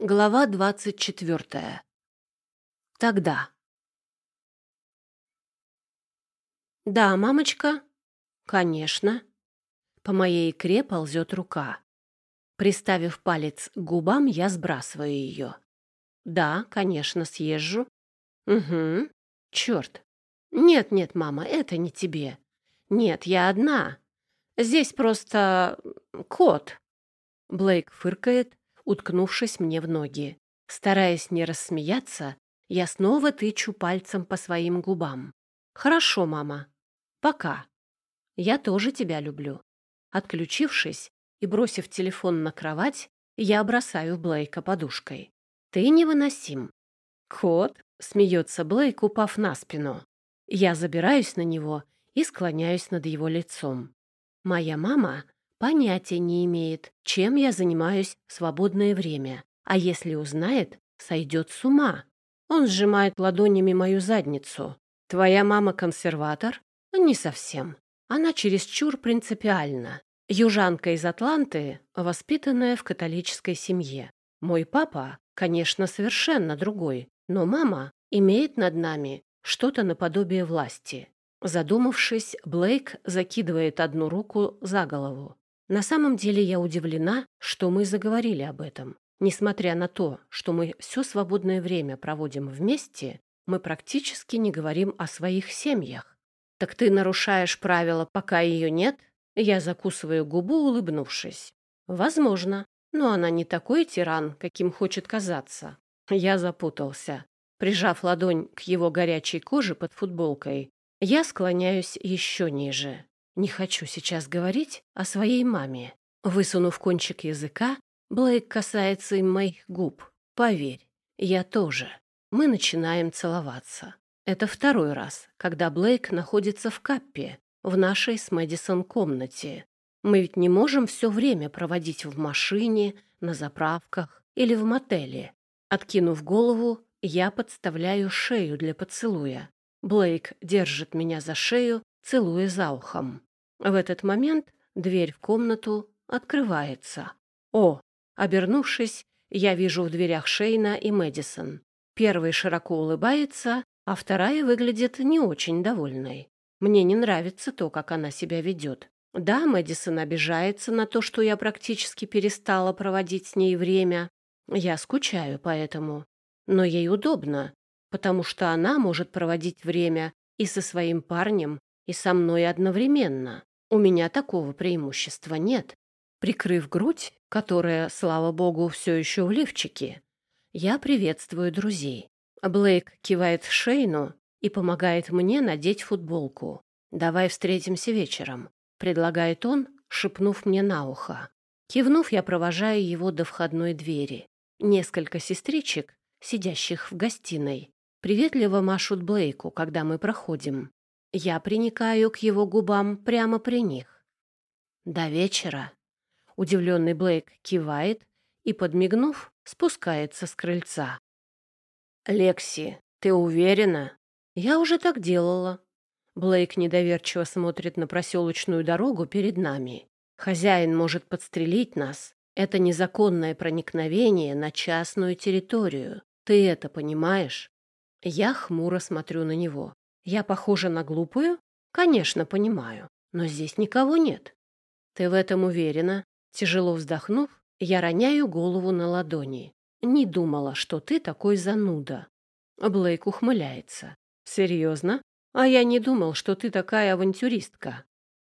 Глава двадцать четвертая. Тогда. «Да, мамочка?» «Конечно». По моей икре ползет рука. Приставив палец к губам, я сбрасываю ее. «Да, конечно, съезжу». «Угу. Черт. Нет-нет, мама, это не тебе. Нет, я одна. Здесь просто кот». Блейк фыркает, уткнувшись мне в ноги. Стараясь не рассмеяться, я снова тычу пальцем по своим губам. «Хорошо, мама. Пока. Я тоже тебя люблю». Отключившись и бросив телефон на кровать, я бросаю Блейка подушкой. «Ты невыносим». «Кот?» — смеется Блейк, упав на спину. Я забираюсь на него и склоняюсь над его лицом. Моя мама понятия не имеет, чем я занимаюсь в свободное время, а если узнает, сойдет с ума. Он сжимает ладонями мою задницу. «Твоя мама консерватор?» «Не совсем. Она чересчур принципиальна. Южанка из Атланты, воспитанная в католической семье. Мой папа, конечно, совершенно другой, но мама имеет над нами что-то наподобие власти. Задумавшись, Блейк закидывает одну руку за голову. На самом деле я удивлена, что мы заговорили об этом. Несмотря на то, что мы все свободное время проводим вместе, мы практически не говорим о своих семьях. «Так ты нарушаешь правила, пока ее нет?» Я закусываю губу, улыбнувшись. «Возможно, но она не такой тиран, каким хочет казаться». Я запутался. Прижав ладонь к его горячей коже под футболкой, я склоняюсь еще ниже. Не хочу сейчас говорить о своей маме. Высунув кончик языка, Блейк касается им моих губ. Поверь, я тоже. Мы начинаем целоваться. Это второй раз, когда Блейк находится в каппе, в нашей с Мэдисон комнате. Мы ведь не можем все время проводить в машине, на заправках или в мотеле. Откинув голову, я подставляю шею для поцелуя. Блейк держит меня за шею, целуя за ухом. В этот момент дверь в комнату открывается. О, обернувшись, я вижу в дверях Шейна и Мэдисон. Первый широко улыбается, а вторая выглядит не очень довольной. Мне не нравится то, как она себя ведет. Да, Мэдисон обижается на то, что я практически перестала проводить с ней время. Я скучаю по этому. Но ей удобно, потому что она может проводить время и со своим парнем, и со мной одновременно. У меня такого преимущества нет. Прикрыв грудь, которая, слава богу, все еще в лифчике, я приветствую друзей. Блейк кивает Шейну и помогает мне надеть футболку. «Давай встретимся вечером», — предлагает он, шепнув мне на ухо. Кивнув, я провожаю его до входной двери. Несколько сестричек, сидящих в гостиной, приветливо машут Блейку, когда мы проходим. Я приникаю к его губам прямо при них. До вечера. Удивленный Блейк кивает и, подмигнув, спускается с крыльца. «Лекси, ты уверена?» «Я уже так делала». Блейк недоверчиво смотрит на проселочную дорогу перед нами. «Хозяин может подстрелить нас. Это незаконное проникновение на частную территорию. Ты это понимаешь?» Я хмуро смотрю на него. Я похожа на глупую? Конечно, понимаю. Но здесь никого нет. Ты в этом уверена? Тяжело вздохнув, я роняю голову на ладони. Не думала, что ты такой зануда. Блейк ухмыляется. Серьезно? А я не думал, что ты такая авантюристка.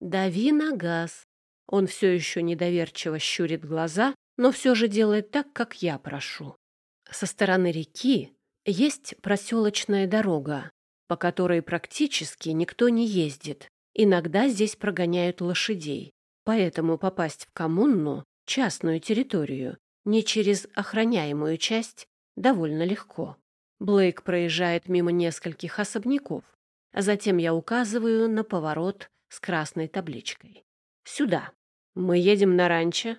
Дави на газ. Он все еще недоверчиво щурит глаза, но все же делает так, как я прошу. Со стороны реки есть проселочная дорога, по которой практически никто не ездит. Иногда здесь прогоняют лошадей. Поэтому попасть в коммуну, частную территорию, не через охраняемую часть, довольно легко. Блейк проезжает мимо нескольких особняков. А затем я указываю на поворот с красной табличкой. Сюда. Мы едем на ранчо.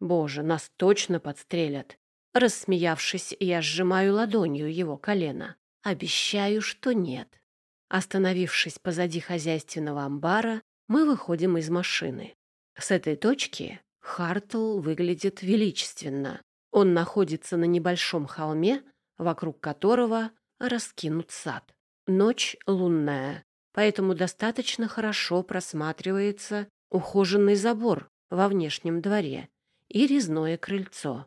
Боже, нас точно подстрелят. Рассмеявшись, я сжимаю ладонью его колено. Обещаю, что нет. Остановившись позади хозяйственного амбара, мы выходим из машины. С этой точки Хартл выглядит величественно. Он находится на небольшом холме, вокруг которого раскинут сад. Ночь лунная, поэтому достаточно хорошо просматривается ухоженный забор во внешнем дворе и резное крыльцо.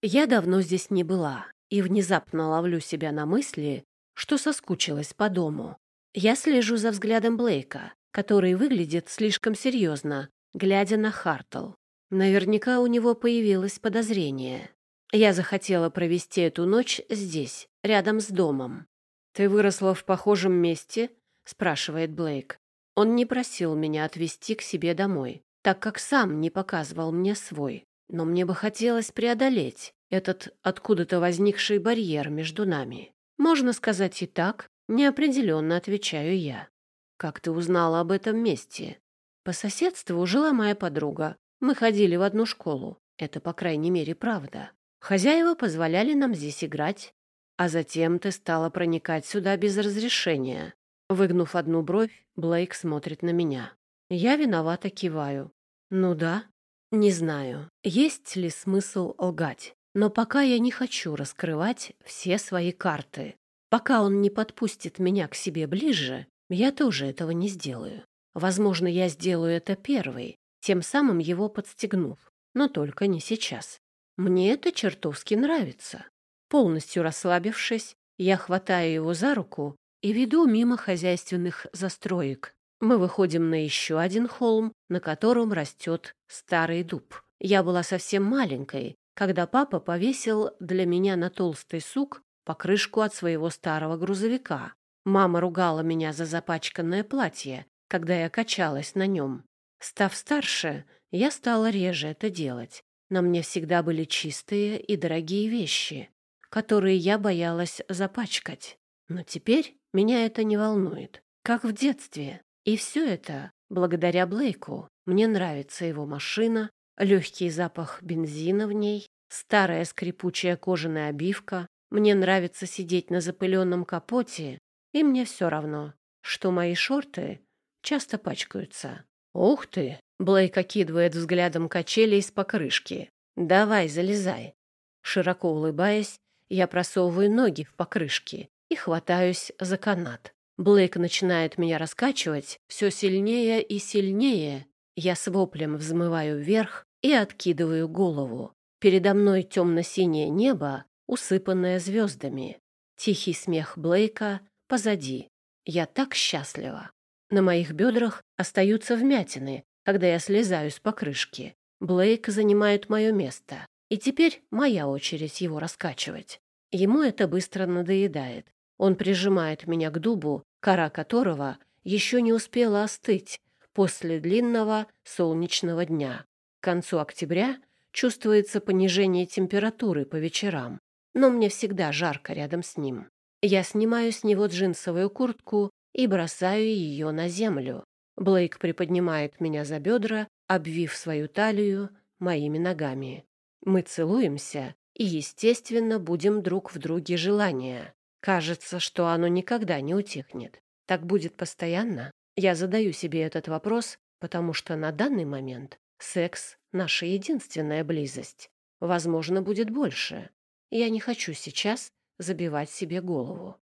Я давно здесь не была и внезапно ловлю себя на мысли, что соскучилась по дому. Я слежу за взглядом Блейка, который выглядит слишком серьезно, глядя на Хартл. Наверняка у него появилось подозрение. Я захотела провести эту ночь здесь, рядом с домом. «Ты выросла в похожем месте?» — спрашивает Блейк. Он не просил меня отвезти к себе домой, так как сам не показывал мне свой. Но мне бы хотелось преодолеть этот откуда-то возникший барьер между нами. Можно сказать и так, неопределенно отвечаю я. Как ты узнала об этом месте? По соседству жила моя подруга. Мы ходили в одну школу. Это, по крайней мере, правда. Хозяева позволяли нам здесь играть. А затем ты стала проникать сюда без разрешения. Выгнув одну бровь, Блейк смотрит на меня. Я виновато киваю. Ну да. Не знаю, есть ли смысл лгать. Но пока я не хочу раскрывать все свои карты. Пока он не подпустит меня к себе ближе, я тоже этого не сделаю. Возможно, я сделаю это первой, тем самым его подстегнув. Но только не сейчас. Мне это чертовски нравится. Полностью расслабившись, я хватаю его за руку и веду мимо хозяйственных застроек. Мы выходим на еще один холм, на котором растет старый дуб. Я была совсем маленькой, когда папа повесил для меня на толстый сук покрышку от своего старого грузовика. Мама ругала меня за запачканное платье, когда я качалась на нем. Став старше, я стала реже это делать. На мне всегда были чистые и дорогие вещи, которые я боялась запачкать. Но теперь меня это не волнует, как в детстве. И все это благодаря Блейку. Мне нравится его машина, легкий запах бензина в ней, старая скрипучая кожаная обивка. Мне нравится сидеть на запыленном капоте, и мне все равно, что мои шорты часто пачкаются. «Ух ты!» — Блейк окидывает взглядом качели из покрышки. «Давай, залезай». Широко улыбаясь, я просовываю ноги в покрышки и хватаюсь за канат. Блейк начинает меня раскачивать все сильнее и сильнее, я с воплем взмываю вверх и откидываю голову. Передо мной темно-синее небо, усыпанное звездами. Тихий смех Блейка позади. Я так счастлива. На моих бедрах остаются вмятины, когда я слезаю с покрышки. Блейк занимает мое место. И теперь моя очередь его раскачивать. Ему это быстро надоедает. Он прижимает меня к дубу, кора которого еще не успела остыть, после длинного солнечного дня. К концу октября чувствуется понижение температуры по вечерам, но мне всегда жарко рядом с ним. Я снимаю с него джинсовую куртку и бросаю ее на землю. Блейк приподнимает меня за бедра, обвив свою талию моими ногами. Мы целуемся и, естественно, будем друг в друге желания. Кажется, что оно никогда не утихнет. Так будет постоянно? Я задаю себе этот вопрос, потому что на данный момент секс — наша единственная близость. Возможно, будет больше. Я не хочу сейчас забивать себе голову.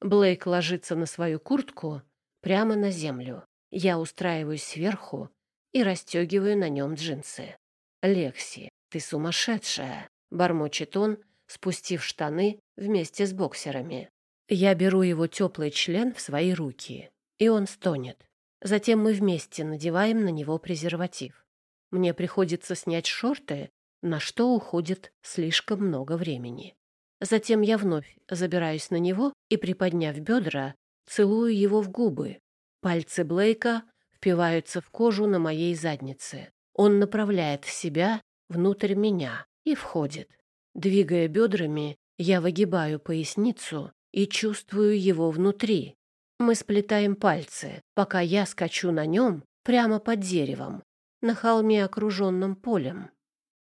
Блейк ложится на свою куртку прямо на землю. Я устраиваюсь сверху и расстегиваю на нем джинсы. «Лекси, ты сумасшедшая!» — бормочет он, спустив штаны вместе с боксерами. Я беру его теплый член в свои руки и он стонет. Затем мы вместе надеваем на него презерватив. Мне приходится снять шорты, на что уходит слишком много времени. Затем я вновь забираюсь на него и, приподняв бедра, целую его в губы. Пальцы Блейка впиваются в кожу на моей заднице. Он направляет себя внутрь меня и входит. Двигая бедрами, я выгибаю поясницу и чувствую его внутри. Мы сплетаем пальцы, пока я скачу на нем прямо под деревом, на холме, окруженном полем.